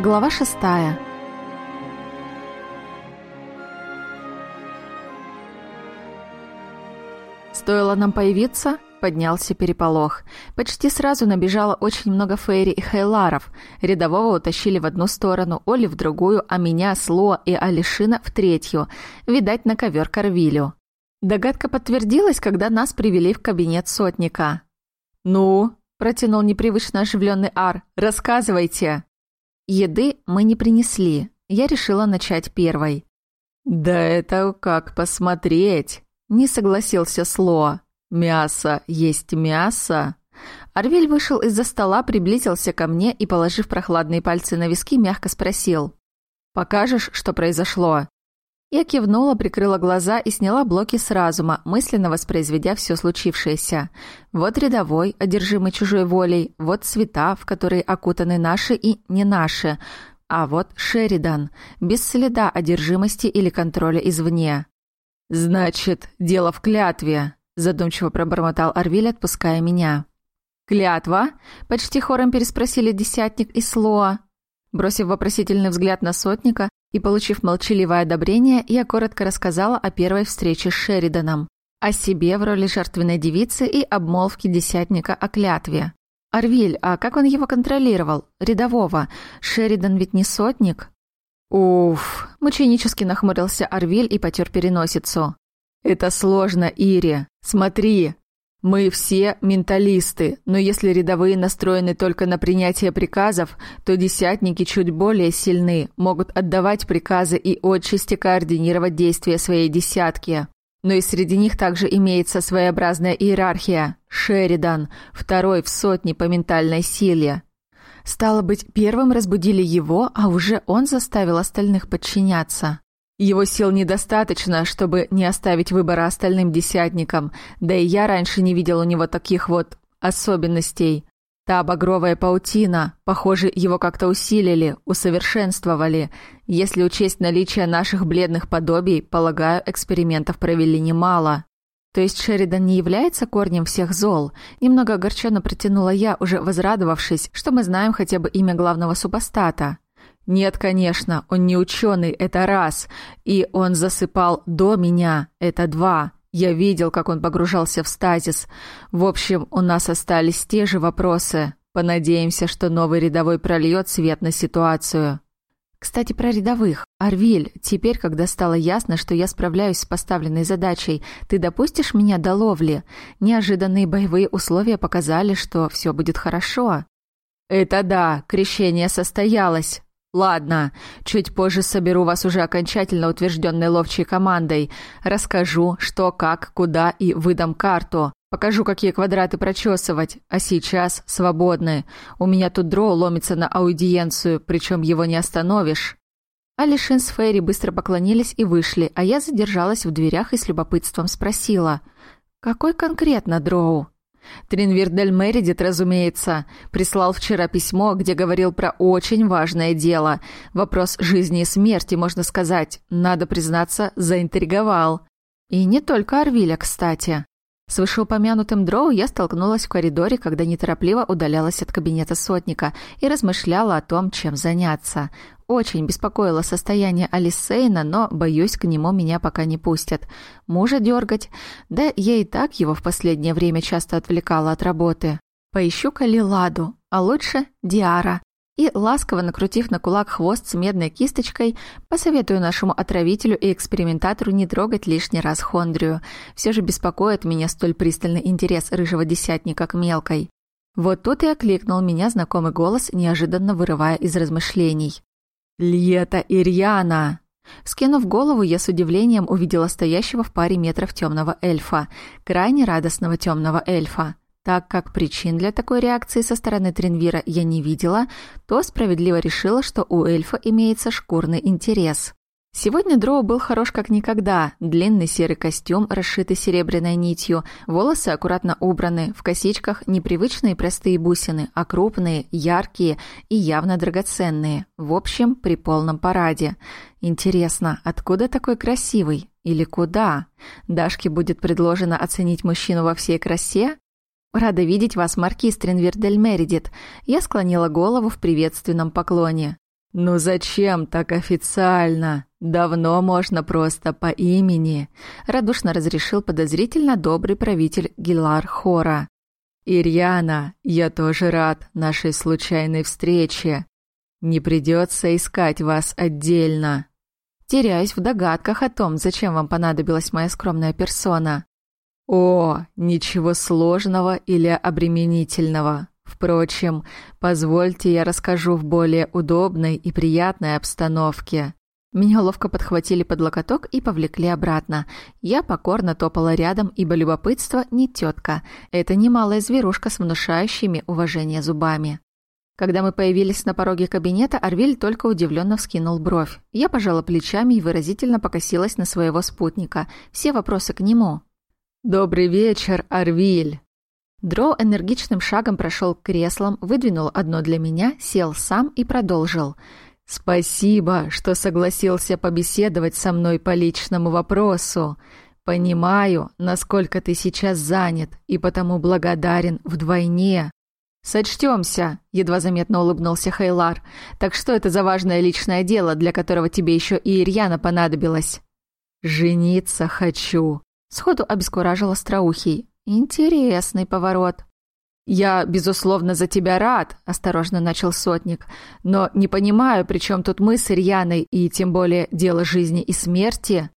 Глава шестая. Стоило нам появиться, поднялся переполох. Почти сразу набежало очень много фейри и хейларов. Рядового утащили в одну сторону, Оли в другую, а меня, Сло и Алишина в третью. Видать, на ковер Корвилю. Догадка подтвердилась, когда нас привели в кабинет сотника. «Ну?» – протянул непривычно оживленный Ар. «Рассказывайте!» Еды мы не принесли. Я решила начать первой. «Да это как посмотреть!» Не согласился Сло. «Мясо есть мясо?» Арвель вышел из-за стола, приблизился ко мне и, положив прохладные пальцы на виски, мягко спросил. «Покажешь, что произошло?» Я кивнула, прикрыла глаза и сняла блоки с разума, мысленно воспроизведя все случившееся. Вот рядовой, одержимый чужой волей, вот цвета, в которые окутаны наши и не наши, а вот Шеридан, без следа одержимости или контроля извне. «Значит, дело в клятве», – задумчиво пробормотал Арвиль, отпуская меня. «Клятва?» – почти хором переспросили Десятник и Слоа. Бросив вопросительный взгляд на сотника и получив молчаливое одобрение, я коротко рассказала о первой встрече с Шериданом, о себе в роли жертвенной девицы и обмолвке Десятника о клятве. «Арвиль, а как он его контролировал? Рядового? Шеридан ведь не сотник?» «Уф!» – мученически нахмурился Арвиль и потер переносицу. «Это сложно, Ири. Смотри. Мы все менталисты, но если рядовые настроены только на принятие приказов, то десятники чуть более сильны, могут отдавать приказы и отчасти координировать действия своей десятки. Но и среди них также имеется своеобразная иерархия. Шеридан, второй в сотне по ментальной силе. Стало быть, первым разбудили его, а уже он заставил остальных подчиняться. Его сил недостаточно, чтобы не оставить выбора остальным десятникам, да и я раньше не видел у него таких вот особенностей. Та багровая паутина, похоже, его как-то усилили, усовершенствовали. Если учесть наличие наших бледных подобий, полагаю, экспериментов провели немало. То есть Шеридан не является корнем всех зол? Немного огорченно протянула я, уже возрадовавшись, что мы знаем хотя бы имя главного супостата. Нет, конечно, он не ученый, это раз. И он засыпал до меня, это два. Я видел, как он погружался в стазис. В общем, у нас остались те же вопросы. Понадеемся, что новый рядовой прольет свет на ситуацию. Кстати, про рядовых. Арвиль, теперь, когда стало ясно, что я справляюсь с поставленной задачей, ты допустишь меня до ловли? Неожиданные боевые условия показали, что все будет хорошо. Это да, крещение состоялось. Ладно, чуть позже соберу вас уже окончательно утвержденной ловчей командой. Расскажу, что, как, куда и выдам карту. Покажу, какие квадраты прочесывать, а сейчас свободны. У меня тут дроу ломится на аудиенцию, причем его не остановишь». Алишин с Фейри быстро поклонились и вышли, а я задержалась в дверях и с любопытством спросила. «Какой конкретно дроу?» Тринвир Дель Мередит, разумеется, прислал вчера письмо, где говорил про очень важное дело. Вопрос жизни и смерти, можно сказать, надо признаться, заинтриговал. И не только Арвиля, кстати. С вышеупомянутым дроу я столкнулась в коридоре, когда неторопливо удалялась от кабинета сотника и размышляла о том, чем заняться. Очень беспокоило состояние Алисейна, но, боюсь, к нему меня пока не пустят. Мужа дергать? Да я и так его в последнее время часто отвлекала от работы. Поищу-ка Лиладу, а лучше Диара и, ласково накрутив на кулак хвост с медной кисточкой, посоветую нашему отравителю и экспериментатору не трогать лишний раз Хондрию. Все же беспокоит меня столь пристальный интерес рыжего десятника к мелкой. Вот тут и окликнул меня знакомый голос, неожиданно вырывая из размышлений. «Льета Ирьяна!» Скинув голову, я с удивлением увидела стоящего в паре метров темного эльфа, крайне радостного темного эльфа. Так как причин для такой реакции со стороны Тринвира я не видела, то справедливо решила, что у эльфа имеется шкурный интерес. Сегодня Дроу был хорош как никогда. Длинный серый костюм, расшитый серебряной нитью, волосы аккуратно убраны, в косичках непривычные простые бусины, а крупные, яркие и явно драгоценные. В общем, при полном параде. Интересно, откуда такой красивый? Или куда? Дашке будет предложено оценить мужчину во всей красе? «Рада видеть вас, маркиз Тренвирдель Мередит». Я склонила голову в приветственном поклоне. «Ну зачем так официально? Давно можно просто по имени», — радушно разрешил подозрительно добрый правитель Гилар Хора. «Ирьяна, я тоже рад нашей случайной встрече. Не придется искать вас отдельно». Теряюсь в догадках о том, зачем вам понадобилась моя скромная персона. «О, ничего сложного или обременительного. Впрочем, позвольте я расскажу в более удобной и приятной обстановке». Меня ловко подхватили под локоток и повлекли обратно. Я покорно топала рядом, ибо любопытство не тетка. Это немалая зверушка с внушающими уважение зубами. Когда мы появились на пороге кабинета, Арвиль только удивленно вскинул бровь. Я пожала плечами и выразительно покосилась на своего спутника. Все вопросы к нему. «Добрый вечер, Арвиль!» Дро энергичным шагом прошел к креслам, выдвинул одно для меня, сел сам и продолжил. «Спасибо, что согласился побеседовать со мной по личному вопросу. Понимаю, насколько ты сейчас занят, и потому благодарен вдвойне». «Сочтемся», — едва заметно улыбнулся Хайлар. «Так что это за важное личное дело, для которого тебе еще и Ирьяна понадобилась?» «Жениться хочу», — сходу обескуражил Остроухий. Интересный поворот. «Я, безусловно, за тебя рад», — осторожно начал сотник, «но не понимаю, при чем тут мы с Ирьяной и тем более дело жизни и смерти».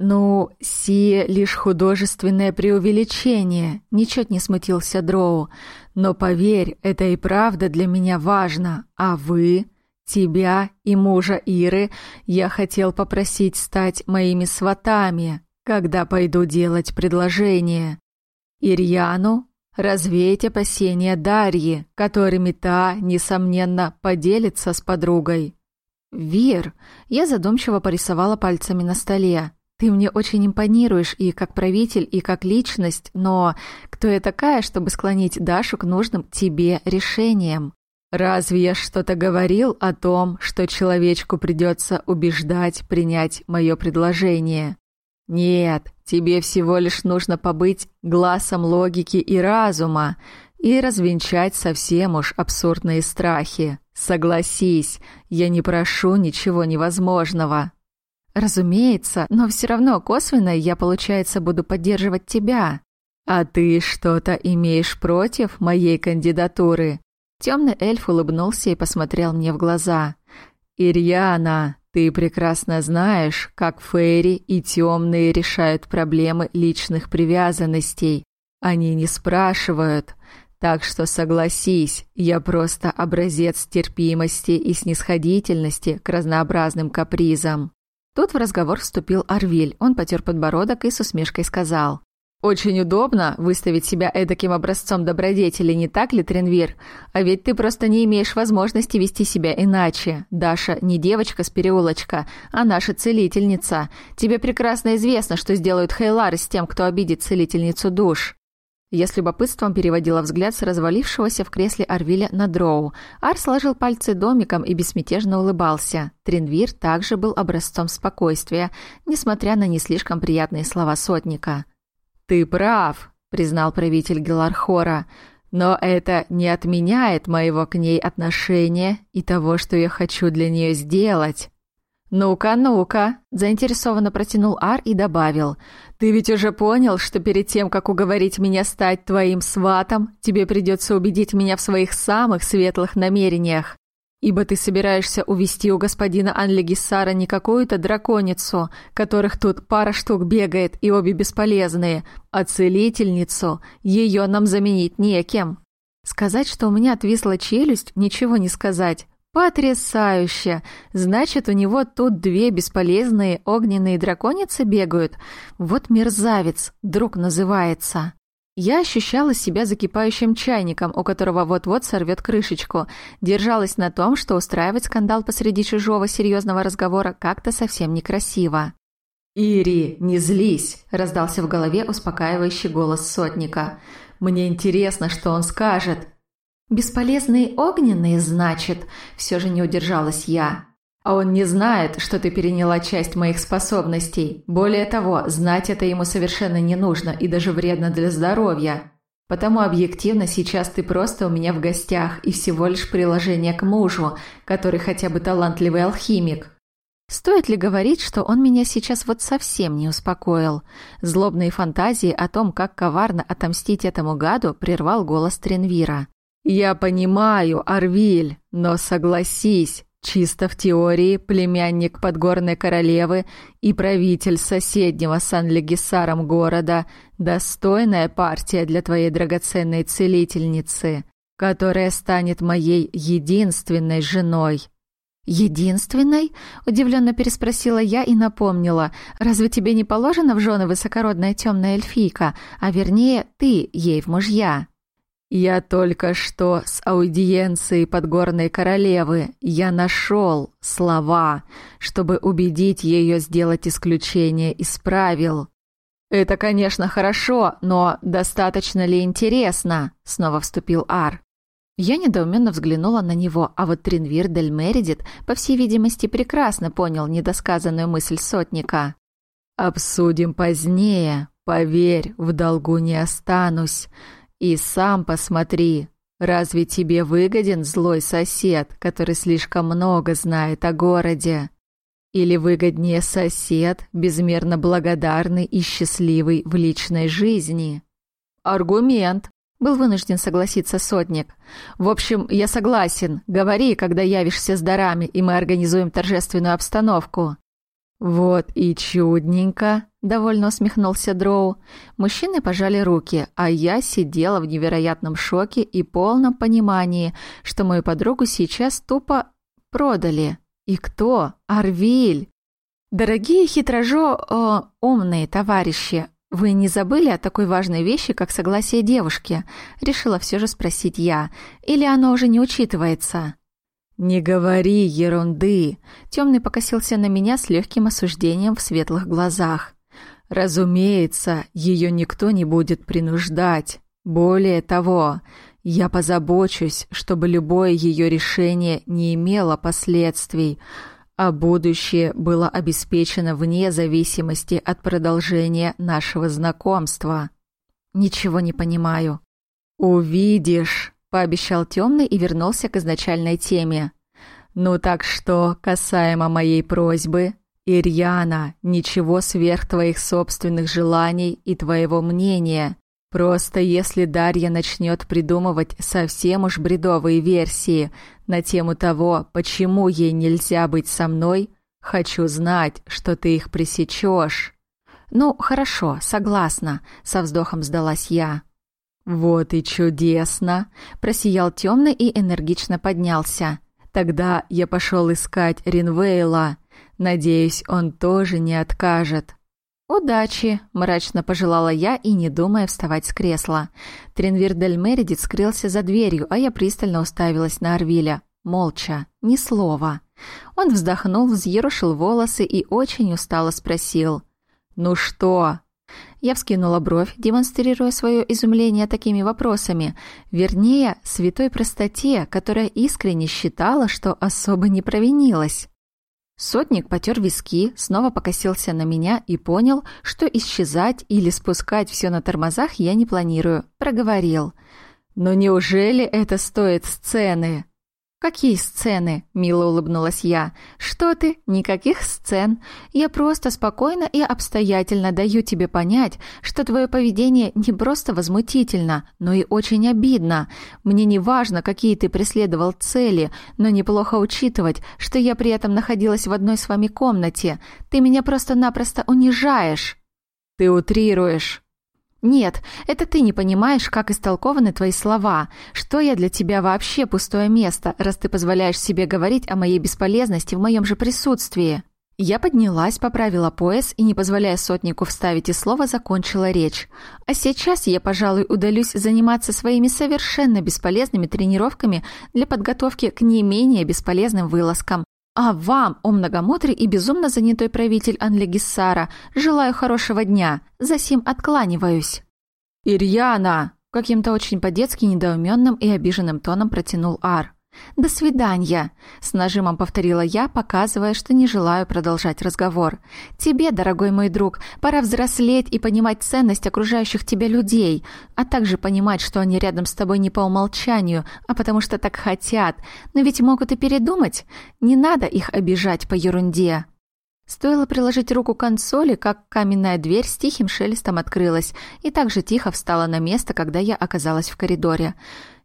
«Ну, сие лишь художественное преувеличение», — ничуть не смутился Дроу. «Но поверь, это и правда для меня важно. А вы, тебя и мужа Иры, я хотел попросить стать моими сватами, когда пойду делать предложение. Ирьяну развеять опасения Дарьи, которыми та, несомненно, поделится с подругой. «Вир!» Я задумчиво порисовала пальцами на столе. «Ты мне очень импонируешь и как правитель, и как личность, но кто я такая, чтобы склонить Дашу к нужным тебе решениям? Разве я что-то говорил о том, что человечку придется убеждать принять мое предложение? Нет, тебе всего лишь нужно побыть глазом логики и разума и развенчать совсем уж абсурдные страхи. Согласись, я не прошу ничего невозможного. Разумеется, но все равно косвенно я, получается, буду поддерживать тебя. А ты что-то имеешь против моей кандидатуры? Темный эльф улыбнулся и посмотрел мне в глаза. «Ирьяна, ты прекрасно знаешь, как Фейри и темные решают проблемы личных привязанностей. Они не спрашивают. Так что согласись, я просто образец терпимости и снисходительности к разнообразным капризам. Тут в разговор вступил Арвиль. Он потер подбородок и с усмешкой сказал. Очень удобно выставить себя эдаким образцом добродетели, не так ли, Тренвир? А ведь ты просто не имеешь возможности вести себя иначе. Даша не девочка с переулочка, а наша целительница. Тебе прекрасно известно, что сделают Хейлары с тем, кто обидит целительницу душ. Я с любопытством переводила взгляд с развалившегося в кресле Арвиля на Дроу. Ар сложил пальцы домиком и безмятежно улыбался. Тренвир также был образцом спокойствия, несмотря на не слишком приятные слова сотника. «Ты прав», — признал правитель Гелархора, «но это не отменяет моего к ней отношения и того, что я хочу для нее сделать». «Ну-ка, ну-ка», — заинтересованно протянул Ар и добавил, «Ты ведь уже понял, что перед тем, как уговорить меня стать твоим сватом, тебе придется убедить меня в своих самых светлых намерениях ибо ты собираешься увести у господина Анлегисара не какую-то драконицу, которых тут пара штук бегает и обе бесполезные, а целительницу. Ее нам заменить некем. Сказать, что у меня отвисла челюсть, ничего не сказать. Потрясающе! Значит, у него тут две бесполезные огненные драконицы бегают? Вот мерзавец, друг называется. Я ощущала себя закипающим чайником, у которого вот-вот сорвет крышечку. Держалась на том, что устраивать скандал посреди чужого серьезного разговора как-то совсем некрасиво. «Ири, не злись!» – раздался в голове успокаивающий голос сотника. «Мне интересно, что он скажет». «Бесполезные огненные, значит?» – все же не удержалась я. А он не знает, что ты переняла часть моих способностей. Более того, знать это ему совершенно не нужно и даже вредно для здоровья. Потому объективно сейчас ты просто у меня в гостях и всего лишь приложение к мужу, который хотя бы талантливый алхимик. Стоит ли говорить, что он меня сейчас вот совсем не успокоил? Злобные фантазии о том, как коварно отомстить этому гаду, прервал голос Тренвира. «Я понимаю, Арвиль, но согласись, чисто в теории племянник подгорной королевы и правитель соседнего Сан-Легисаром города – достойная партия для твоей драгоценной целительницы, которая станет моей единственной женой». «Единственной?» – удивленно переспросила я и напомнила. «Разве тебе не положено в жены высокородная темная эльфийка, а вернее, ты ей в мужья?» «Я только что с аудиенцией подгорной королевы. Я нашел слова, чтобы убедить ее сделать исключение из правил». «Это, конечно, хорошо, но достаточно ли интересно?» – снова вступил Ар. Я недоуменно взглянула на него, а вот Тринвир Дель Мередит, по всей видимости, прекрасно понял недосказанную мысль сотника. «Обсудим позднее. Поверь, в долгу не останусь. И сам посмотри, разве тебе выгоден злой сосед, который слишком много знает о городе? Или выгоднее сосед, безмерно благодарный и счастливый в личной жизни?» «Аргумент», был вынужден согласиться сотник. «В общем, я согласен. Говори, когда явишься с дарами, и мы организуем торжественную обстановку». «Вот и чудненько», — довольно усмехнулся Дроу. Мужчины пожали руки, а я сидела в невероятном шоке и полном понимании, что мою подругу сейчас тупо продали. И кто? Арвиль! Дорогие хитрожо... Э, умные товарищи, «Вы не забыли о такой важной вещи, как согласие девушки?» Решила все же спросить я. «Или оно уже не учитывается?» «Не говори ерунды!» Темный покосился на меня с легким осуждением в светлых глазах. «Разумеется, ее никто не будет принуждать. Более того, я позабочусь, чтобы любое ее решение не имело последствий, а будущее было обеспечено вне зависимости от продолжения нашего знакомства. Ничего не понимаю. Увидишь, пообещал темный и вернулся к изначальной теме. Ну так что, касаемо моей просьбы, Ирьяна, ничего сверх твоих собственных желаний и твоего мнения. Просто если Дарья начнет придумывать совсем уж бредовые версии на тему того, почему ей нельзя быть со мной, хочу знать, что ты их пресечешь. Ну, хорошо, согласна, со вздохом сдалась я. Вот и чудесно, просиял темный и энергично поднялся. Тогда я пошел искать Ринвейла. Надеюсь, он тоже не откажет. «Удачи!» – мрачно пожелала я и не думая вставать с кресла. Тренвир Дель Мередит скрылся за дверью, а я пристально уставилась на Арвиля. Молча, ни слова. Он вздохнул, взъерошил волосы и очень устало спросил. «Ну что?» Я вскинула бровь, демонстрируя свое изумление такими вопросами. Вернее, святой простоте, которая искренне считала, что особо не провинилась. Сотник потер виски, снова покосился на меня и понял, что исчезать или спускать все на тормозах я не планирую. Проговорил. «Но неужели это стоит сцены?» «Какие сцены?» – мило улыбнулась я. «Что ты? Никаких сцен. Я просто спокойно и обстоятельно даю тебе понять, что твое поведение не просто возмутительно, но и очень обидно. Мне не важно, какие ты преследовал цели, но неплохо учитывать, что я при этом находилась в одной с вами комнате. Ты меня просто-напросто унижаешь». «Ты утрируешь». «Нет, это ты не понимаешь, как истолкованы твои слова. Что я для тебя вообще пустое место, раз ты позволяешь себе говорить о моей бесполезности в моем же присутствии?» Я поднялась, поправила пояс и, не позволяя сотнику вставить и слово, закончила речь. А сейчас я, пожалуй, удалюсь заниматься своими совершенно бесполезными тренировками для подготовки к не менее бесполезным вылазкам. А вам, о многомудрый и безумно занятой правитель Анлегиссара, желаю хорошего дня, засим откланиваюсь». «Ирьяна!» – каким-то очень по-детски недоуменным и обиженным тоном протянул Ар. «До свидания!» — с нажимом повторила я, показывая, что не желаю продолжать разговор. «Тебе, дорогой мой друг, пора взрослеть и понимать ценность окружающих тебя людей, а также понимать, что они рядом с тобой не по умолчанию, а потому что так хотят. Но ведь могут и передумать. Не надо их обижать по ерунде». Стоило приложить руку к консоли, как каменная дверь с тихим шелестом открылась и также тихо встала на место, когда я оказалась в коридоре.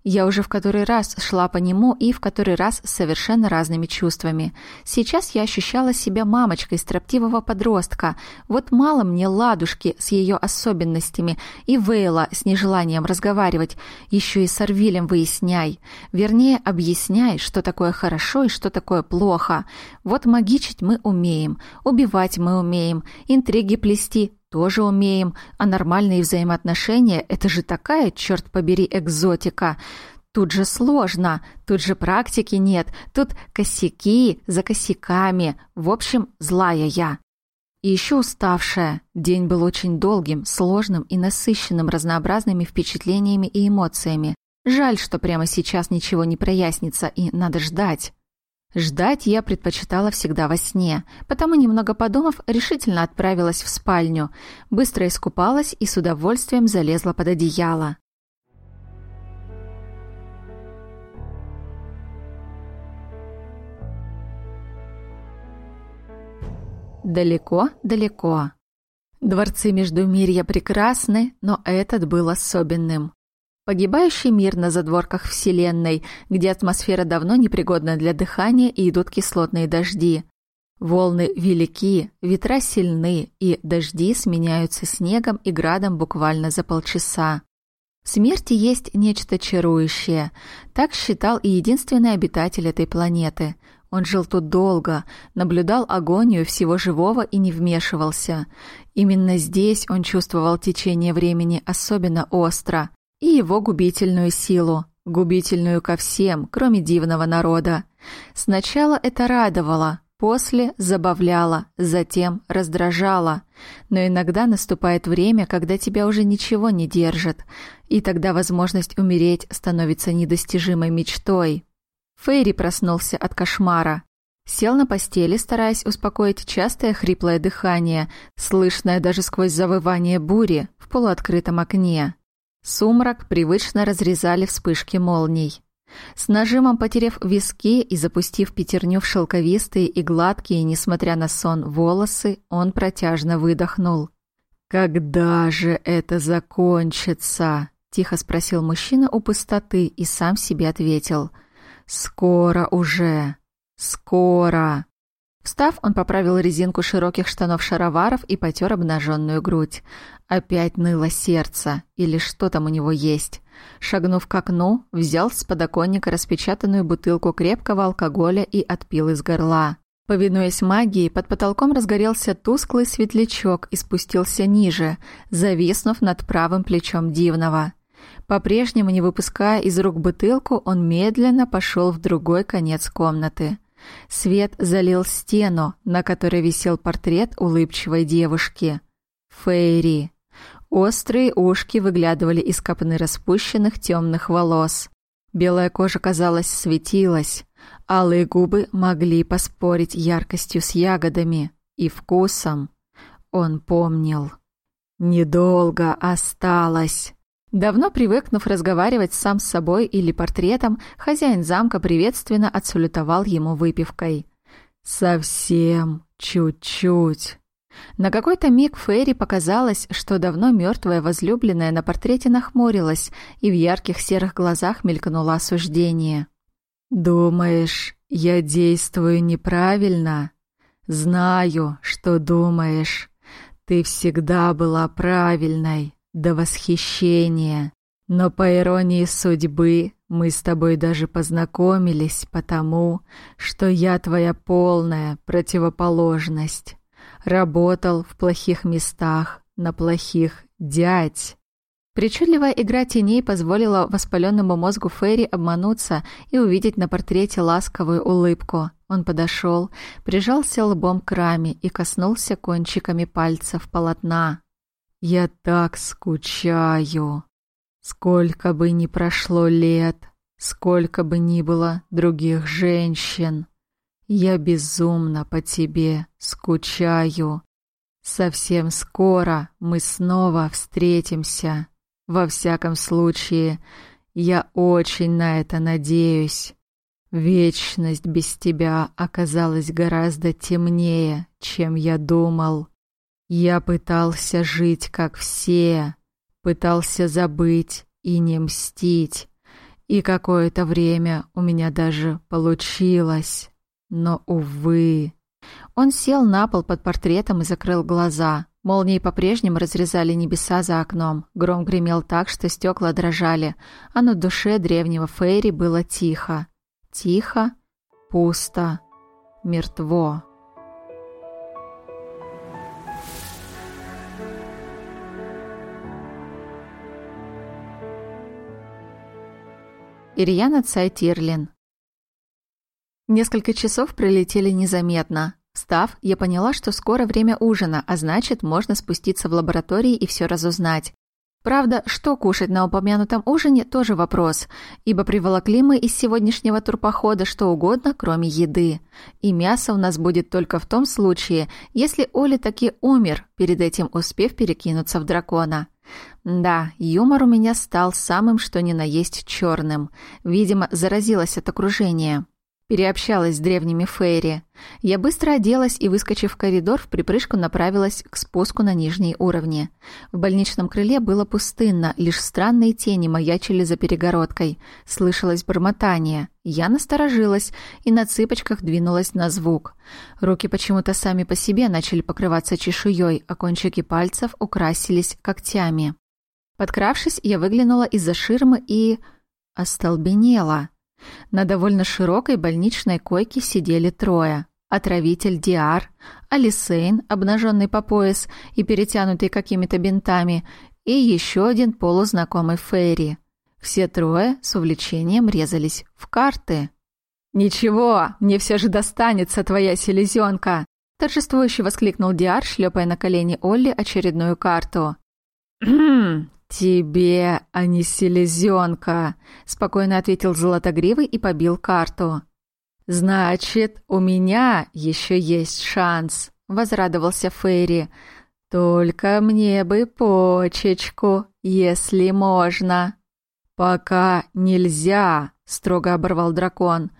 Я уже в который раз шла по нему и в который раз с совершенно разными чувствами. Сейчас я ощущала себя мамочкой строптивого подростка. Вот мало мне ладушки с ее особенностями и Вейла с нежеланием разговаривать. Еще и с Арвилем выясняй. Вернее, объясняй, что такое хорошо и что такое плохо. Вот магичить мы умеем, убивать мы умеем, интриги плести тоже умеем, а нормальные взаимоотношения — это же такая, черт побери, экзотика. Тут же сложно, тут же практики нет, тут косяки за косяками. В общем, злая я. И еще уставшая. День был очень долгим, сложным и насыщенным разнообразными впечатлениями и эмоциями. Жаль, что прямо сейчас ничего не прояснится, и надо ждать. Ждать я предпочитала всегда во сне, потому, немного подумав, решительно отправилась в спальню, быстро искупалась и с удовольствием залезла под одеяло. Далеко-далеко. Дворцы Междумирья прекрасны, но этот был особенным. Погибающий мир на задворках Вселенной, где атмосфера давно непригодна для дыхания и идут кислотные дожди. Волны велики, ветра сильны, и дожди сменяются снегом и градом буквально за полчаса. В смерти есть нечто чарующее. Так считал и единственный обитатель этой планеты. Он жил тут долго, наблюдал агонию всего живого и не вмешивался. Именно здесь он чувствовал течение времени особенно остро и его губительную силу, губительную ко всем, кроме дивного народа. Сначала это радовало, после забавляло, затем раздражало. Но иногда наступает время, когда тебя уже ничего не держит, и тогда возможность умереть становится недостижимой мечтой. Фейри проснулся от кошмара. Сел на постели, стараясь успокоить частое хриплое дыхание, слышное даже сквозь завывание бури в полуоткрытом окне. Сумрак привычно разрезали вспышки молний. С нажимом потерев виски и запустив пятерню в шелковистые и гладкие, несмотря на сон, волосы, он протяжно выдохнул. «Когда же это закончится?» — тихо спросил мужчина у пустоты и сам себе ответил. «Скоро уже! Скоро!» Встав, он поправил резинку широких штанов-шароваров и потер обнаженную грудь. Опять ныло сердце, или что там у него есть. Шагнув к окну, взял с подоконника распечатанную бутылку крепкого алкоголя и отпил из горла. Повинуясь магии, под потолком разгорелся тусклый светлячок и спустился ниже, зависнув над правым плечом Дивного. По-прежнему, не выпуская из рук бутылку, он медленно пошел в другой конец комнаты. Свет залил стену, на которой висел портрет улыбчивой девушки. Фейри. Острые ушки выглядывали из копны распущенных темных волос. Белая кожа, казалось, светилась. Алые губы могли поспорить яркостью с ягодами и вкусом. Он помнил. «Недолго осталось», Давно привыкнув разговаривать сам с собой или портретом, хозяин замка приветственно отсалютовал ему выпивкой. «Совсем чуть-чуть». На какой-то миг Ферри показалось, что давно мертвая возлюбленная на портрете нахмурилась, и в ярких серых глазах мелькнуло осуждение. «Думаешь, я действую неправильно? Знаю, что думаешь. Ты всегда была правильной до восхищения. Но по иронии судьбы мы с тобой даже познакомились потому, что я твоя полная противоположность. Работал в плохих местах, на плохих дядь. Причудливая игра теней позволила воспаленному мозгу Ферри обмануться и увидеть на портрете ласковую улыбку. Он подошел, прижался лбом к раме и коснулся кончиками пальцев полотна. Я так скучаю. Сколько бы ни прошло лет, сколько бы ни было других женщин. Я безумно по тебе скучаю. Совсем скоро мы снова встретимся. Во всяком случае, я очень на это надеюсь. Вечность без тебя оказалась гораздо темнее, чем я думал. Я пытался жить, как все, пытался забыть и не мстить. И какое-то время у меня даже получилось. Но, увы... Он сел на пол под портретом и закрыл глаза. Молнии по-прежнему разрезали небеса за окном. Гром гремел так, что стекла дрожали, а на душе древнего Фейри было тихо. Тихо, пусто, мертво. Ирьяна Цайтирлин Несколько часов пролетели незаметно. Встав, я поняла, что скоро время ужина, а значит, можно спуститься в лаборатории и все разузнать. Правда, что кушать на упомянутом ужине – тоже вопрос, ибо приволокли мы из сегодняшнего турпохода что угодно, кроме еды. И мясо у нас будет только в том случае, если Оля таки умер, перед этим успев перекинуться в дракона. Да, юмор у меня стал самым что ни на есть черным. Видимо, заразилась от окружения. Переобщалась с древними Фейри. Я быстро оделась и, выскочив в коридор, в припрыжку направилась к спуску на нижние уровни. В больничном крыле было пустынно, лишь странные тени маячили за перегородкой. Слышалось бормотание. Я насторожилась и на цыпочках двинулась на звук. Руки почему-то сами по себе начали покрываться чешуей, а кончики пальцев украсились когтями. Подкравшись, я выглянула из-за ширмы и... остолбенела. На довольно широкой больничной койке сидели трое. Отравитель Диар, Алисейн, обнаженный по пояс и перетянутый какими-то бинтами, и еще один полузнакомый Фейри. Все трое с увлечением резались в карты. «Ничего, мне все же достанется твоя селезенка!» торжествующе воскликнул Диар, шлепая на колени Олли очередную карту. «Хм, «Тебе, а не селезенка», — спокойно ответил Золотогривый и побил карту. «Значит, у меня еще есть шанс», — возрадовался Фейри. «Только мне бы почечку, если можно». «Пока нельзя», — строго оборвал дракон.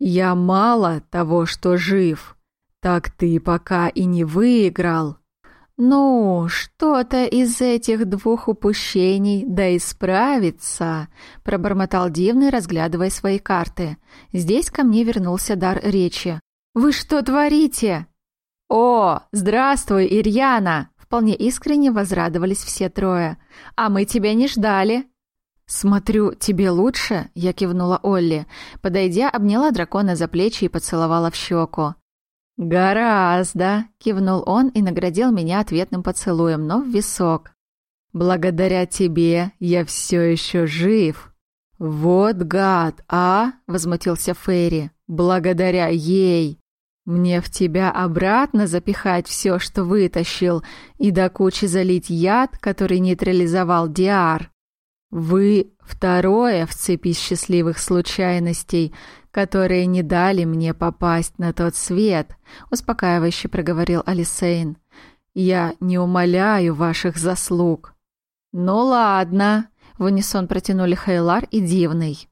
«Я мало того, что жив, так ты пока и не выиграл». «Ну, что-то из этих двух упущений да исправится», — пробормотал Дивный, разглядывая свои карты. Здесь ко мне вернулся дар речи. «Вы что творите?» «О, здравствуй, Ирьяна!» Вполне искренне возрадовались все трое. «А мы тебя не ждали!» «Смотрю, тебе лучше?» — я кивнула Олли. Подойдя, обняла дракона за плечи и поцеловала в щеку. «Гораздо!» — кивнул он и наградил меня ответным поцелуем, но в висок. «Благодаря тебе я все еще жив!» «Вот гад, а?» — возмутился Ферри. «Благодаря ей! Мне в тебя обратно запихать все, что вытащил, и до кучи залить яд, который нейтрализовал Диар. Вы второе в цепи счастливых случайностей, которые не дали мне попасть на тот свет», — успокаивающе проговорил Алисейн. «Я не умоляю ваших заслуг». «Ну ладно», — в унисон протянули Хейлар и Дивный.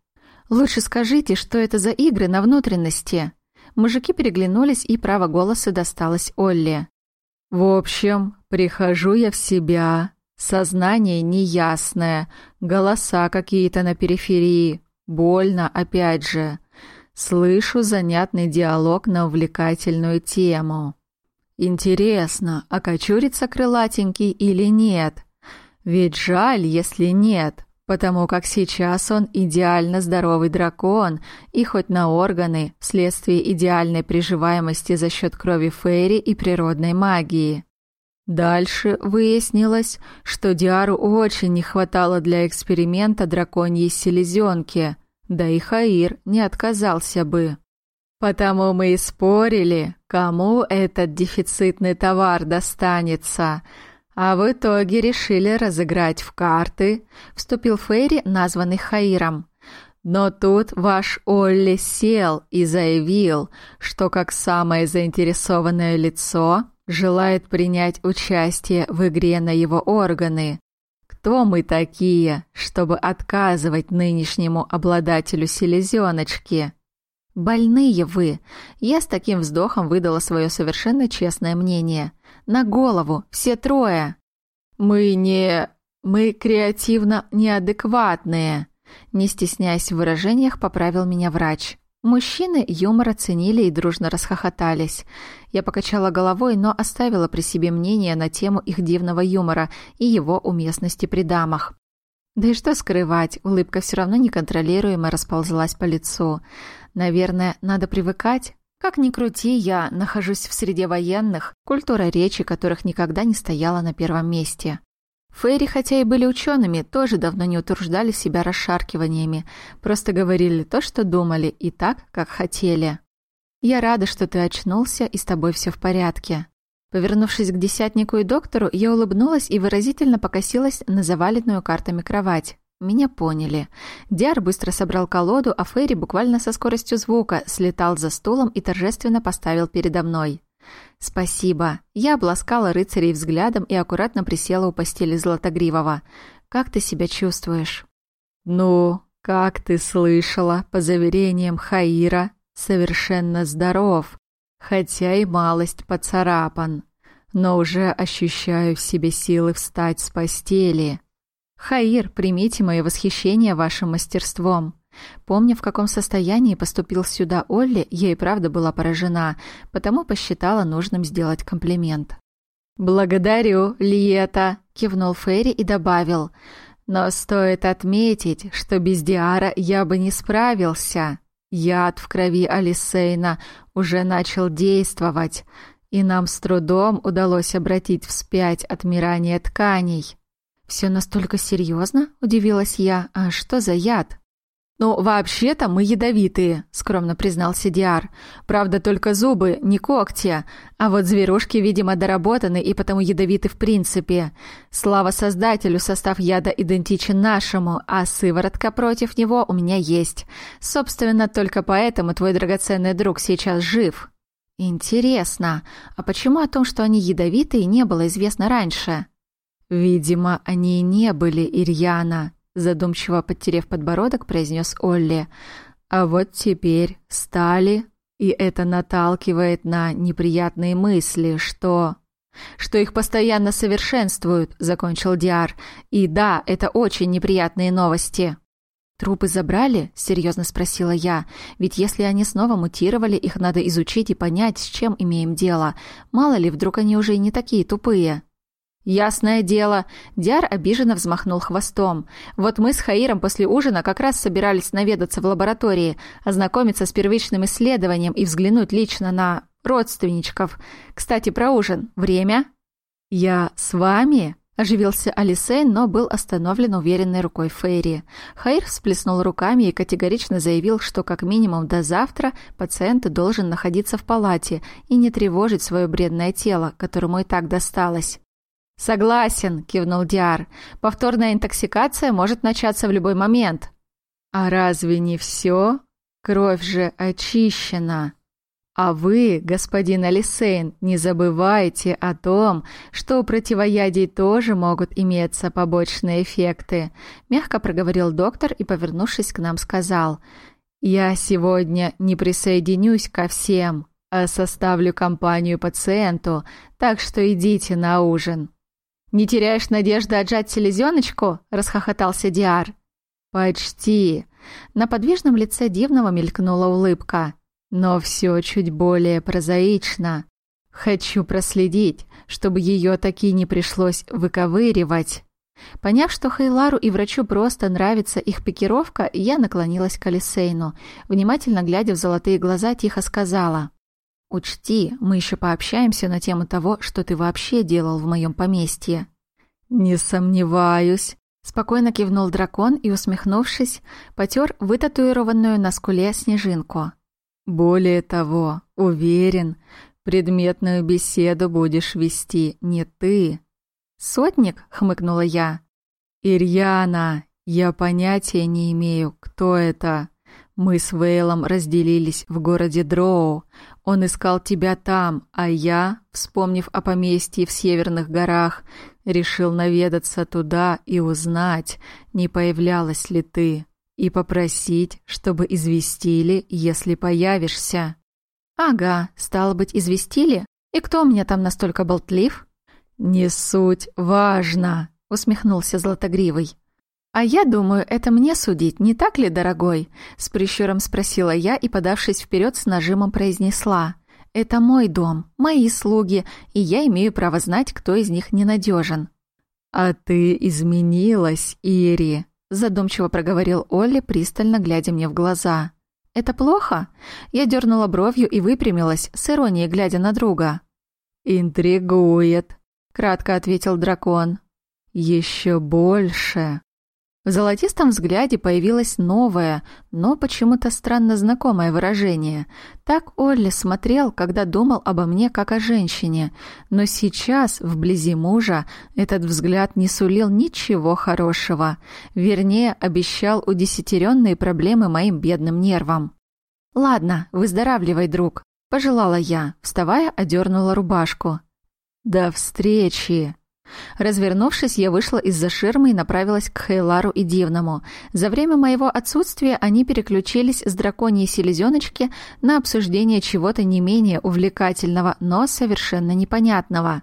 «Лучше скажите, что это за игры на внутренности?» Мужики переглянулись, и право голоса досталось Олле. «В общем, прихожу я в себя. Сознание неясное, голоса какие-то на периферии. Больно, опять же. Слышу занятный диалог на увлекательную тему. Интересно, окочурится крылатенький или нет? Ведь жаль, если нет, потому как сейчас он идеально здоровый дракон, и хоть на органы, вследствие идеальной приживаемости за счет крови Фейри и природной магии. Дальше выяснилось, что Диару очень не хватало для эксперимента драконьей селезенки – да и Хаир не отказался бы. Потому мы и спорили, кому этот дефицитный товар достанется. А в итоге решили разыграть в карты, вступил Фейри, названный Хаиром. Но тут ваш Олли сел и заявил, что как самое заинтересованное лицо желает принять участие в игре на его органы. Кто мы такие, чтобы отказывать нынешнему обладателю селезеночки? Больные вы. Я с таким вздохом выдала свое совершенно честное мнение. На голову, все трое. Мы не... мы креативно неадекватные. Не стесняясь в выражениях, поправил меня врач. Мужчины юмор оценили и дружно расхохотались. Я покачала головой, но оставила при себе мнение на тему их дивного юмора и его уместности при дамах. Да и что скрывать, улыбка все равно неконтролируемо расползлась по лицу. Наверное, надо привыкать. Как ни крути, я нахожусь в среде военных, культура речи которых никогда не стояла на первом месте. Фейри, хотя и были учеными, тоже давно не утруждали себя расшаркиваниями, просто говорили то, что думали, и так, как хотели. «Я рада, что ты очнулся, и с тобой все в порядке». Повернувшись к десятнику и доктору, я улыбнулась и выразительно покосилась на заваленную картами кровать. Меня поняли. Диар быстро собрал колоду, а Фейри буквально со скоростью звука слетал за стулом и торжественно поставил передо мной. «Спасибо». Я обласкала рыцарей взглядом и аккуратно присела у постели Златогривого. «Как ты себя чувствуешь?» «Ну, как ты слышала, по заверениям Хаира, совершенно здоров, хотя и малость поцарапан, но уже ощущаю в себе силы встать с постели. Хаир, примите мое восхищение вашим мастерством. Помня, в каком состоянии поступил сюда Олли, я и правда была поражена, потому посчитала нужным сделать комплимент. «Благодарю, Лиета!» — кивнул Ферри и добавил. «Но стоит отметить, что без Диара я бы не справился. Яд в крови Алисейна уже начал действовать, и нам с трудом удалось обратить вспять отмирание тканей». «Все настолько серьезно?» — удивилась я. «А что за яд?» «Ну, вообще-то мы ядовитые», — скромно признался Диар. «Правда, только зубы, не когти. А вот зверушки, видимо, доработаны и потому ядовиты в принципе. Слава Создателю, состав яда идентичен нашему, а сыворотка против него у меня есть. Собственно, только поэтому твой драгоценный друг сейчас жив». «Интересно, а почему о том, что они ядовитые, не было известно раньше?» «Видимо, они и не были Ирьяна», задумчиво подтерев подбородок, произнес Олли. А вот теперь стали, и это наталкивает на неприятные мысли, что что их постоянно совершенствуют, закончил Диар. И да, это очень неприятные новости. Трупы забрали? серьезно спросила я. Ведь если они снова мутировали, их надо изучить и понять, с чем имеем дело. Мало ли, вдруг они уже и не такие тупые. «Ясное дело!» Диар обиженно взмахнул хвостом. «Вот мы с Хаиром после ужина как раз собирались наведаться в лаборатории, ознакомиться с первичным исследованием и взглянуть лично на родственничков. Кстати, про ужин. Время?» «Я с вами?» – оживился Алисейн, но был остановлен уверенной рукой Фейри. Хаир всплеснул руками и категорично заявил, что как минимум до завтра пациент должен находиться в палате и не тревожить свое бредное тело, которому и так досталось. «Согласен», — кивнул Диар. «Повторная интоксикация может начаться в любой момент». «А разве не все? Кровь же очищена. А вы, господин Алисейн, не забывайте о том, что у противоядий тоже могут иметься побочные эффекты», — мягко проговорил доктор и, повернувшись к нам, сказал. «Я сегодня не присоединюсь ко всем, а составлю компанию пациенту, так что идите на ужин». «Не теряешь надежды отжать селезеночку?» — расхохотался Диар. «Почти». На подвижном лице Дивного мелькнула улыбка. «Но все чуть более прозаично. Хочу проследить, чтобы ее таки не пришлось выковыривать». Поняв, что Хейлару и врачу просто нравится их пикировка, я наклонилась к Алисейну. Внимательно глядя в золотые глаза, тихо сказала. Учти, мы еще пообщаемся на тему того, что ты вообще делал в моем поместье. Не сомневаюсь. Спокойно кивнул дракон и, усмехнувшись, потер вытатуированную на скуле снежинку. Более того, уверен, предметную беседу будешь вести не ты. Сотник, хмыкнула я. Ирьяна, Я понятия не имею, кто это. Мы с Вейлом разделились в городе Дроу. Он искал тебя там, а я, вспомнив о поместье в Северных горах, решил наведаться туда и узнать, не появлялась ли ты, и попросить, чтобы известили, если появишься. Ага, стало быть, известили? И кто у меня там настолько болтлив? Не суть важно, усмехнулся Златогривый. «А я думаю, это мне судить, не так ли, дорогой?» С прищуром спросила я и, подавшись вперед, с нажимом произнесла. «Это мой дом, мои слуги, и я имею право знать, кто из них ненадежен». «А ты изменилась, Ири», — задумчиво проговорил Олли, пристально глядя мне в глаза. «Это плохо?» Я дернула бровью и выпрямилась, с иронией глядя на друга. «Интригует», — кратко ответил дракон. «Еще больше». В золотистом взгляде появилось новое, но почему-то странно знакомое выражение. Так Олли смотрел, когда думал обо мне как о женщине. Но сейчас, вблизи мужа, этот взгляд не сулил ничего хорошего. Вернее, обещал удесятеренные проблемы моим бедным нервам. «Ладно, выздоравливай, друг», — пожелала я, вставая, одернула рубашку. «До встречи!» Развернувшись, я вышла из-за ширмы и направилась к Хейлару и Дивному. За время моего отсутствия они переключились с драконьей селезеночки на обсуждение чего-то не менее увлекательного, но совершенно непонятного.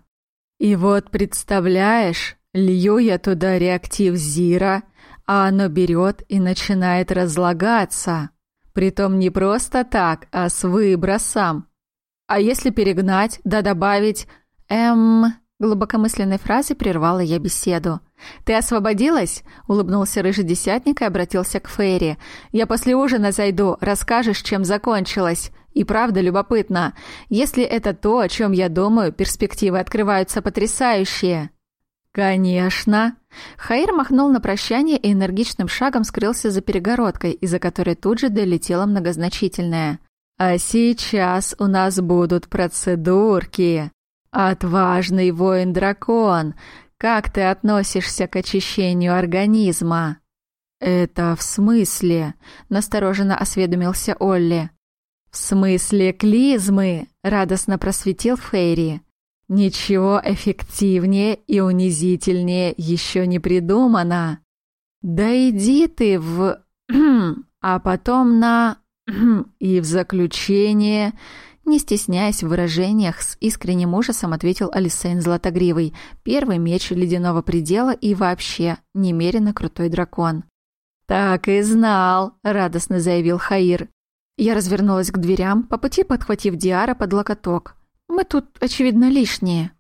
«И вот, представляешь, лью я туда реактив Зира, а оно берет и начинает разлагаться. Притом не просто так, а с выбросом. А если перегнать, да добавить... Эм... Глубокомысленной фразой прервала я беседу. «Ты освободилась?» — улыбнулся рыжий десятник и обратился к Фейри. «Я после ужина зайду, расскажешь, чем закончилось. И правда любопытно. Если это то, о чем я думаю, перспективы открываются потрясающие». «Конечно!» Хаир махнул на прощание и энергичным шагом скрылся за перегородкой, из-за которой тут же долетело многозначительное. «А сейчас у нас будут процедурки!» «Отважный воин-дракон, как ты относишься к очищению организма?» «Это в смысле?» — настороженно осведомился Олли. «В смысле клизмы?» — радостно просветил Фейри. «Ничего эффективнее и унизительнее еще не придумано». «Да иди ты в...» «А потом на...» «И в заключение...» Не стесняясь в выражениях, с искренним ужасом ответил Алисейн Златогривый, первый меч ледяного предела и вообще немерено крутой дракон. «Так и знал», — радостно заявил Хаир. Я развернулась к дверям, по пути подхватив Диара под локоток. «Мы тут, очевидно, лишние».